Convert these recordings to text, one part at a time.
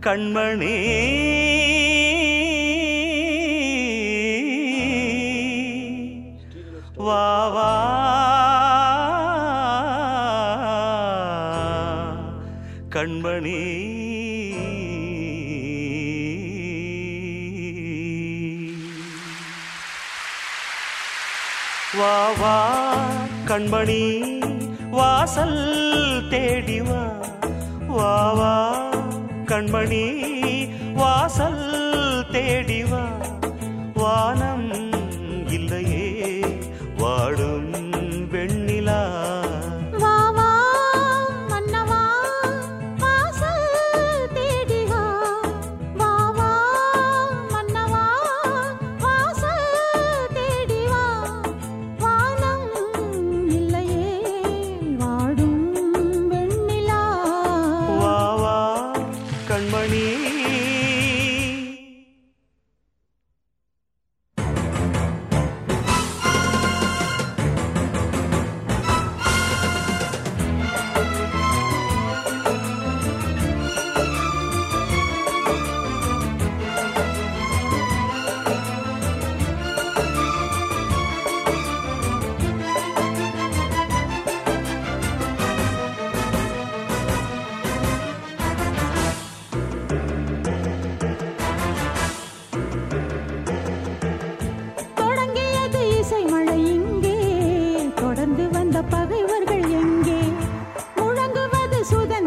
கண்மணி. வாவா கண்மணி. வா வா. கண்மணி வாசல் தேடிவா கண்மணி வாசல் தேடிவா வானம்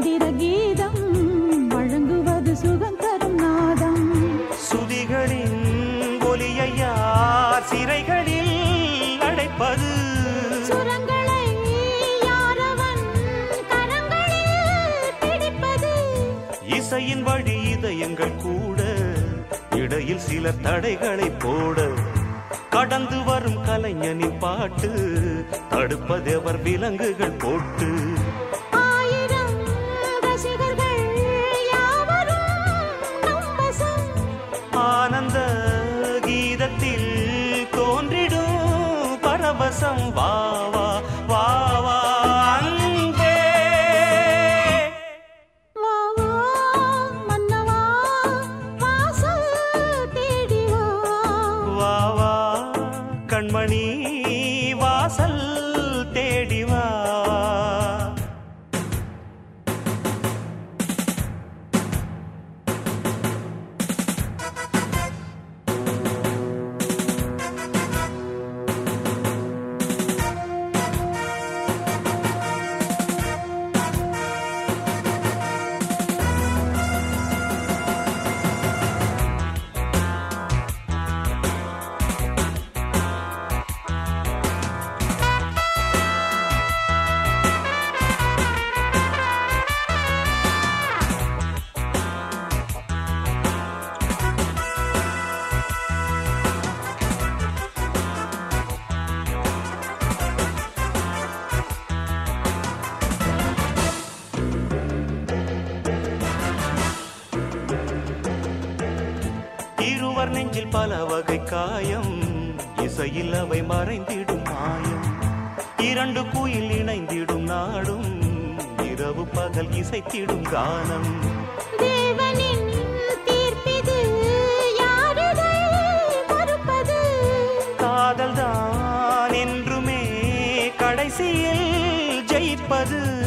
சுதந்திர கீதம் வழங்குவது சுகம் தரும் நாதம். சுதிகளின் ஒலியை யார் சிறைகளில் அடைப்பது? சுரங்களை யாரவன் கரங்களில் பிடிப்பது? இசையின் வழி இதயங்கள் கூட இடையில் சில தடைகளை போட. கடந்து வரும் கலைஞனின் பாட்டு தடுப்பதெவர் விலங்குகள் போட்டு. இருவர் நெஞ்சில் பல வகை காயம். இசையில் அவை மறைந்திடும் மாயம். இரண்டு குயில் இணைந்திடும் நாடும். இரவு பகல் இசைத்திடும் கானம். தேவனின் தீர்ப்பிது யாரிதை மறுப்பது? காதல் தான் என்றுமே கடைசியில் ஜெயிப்பது.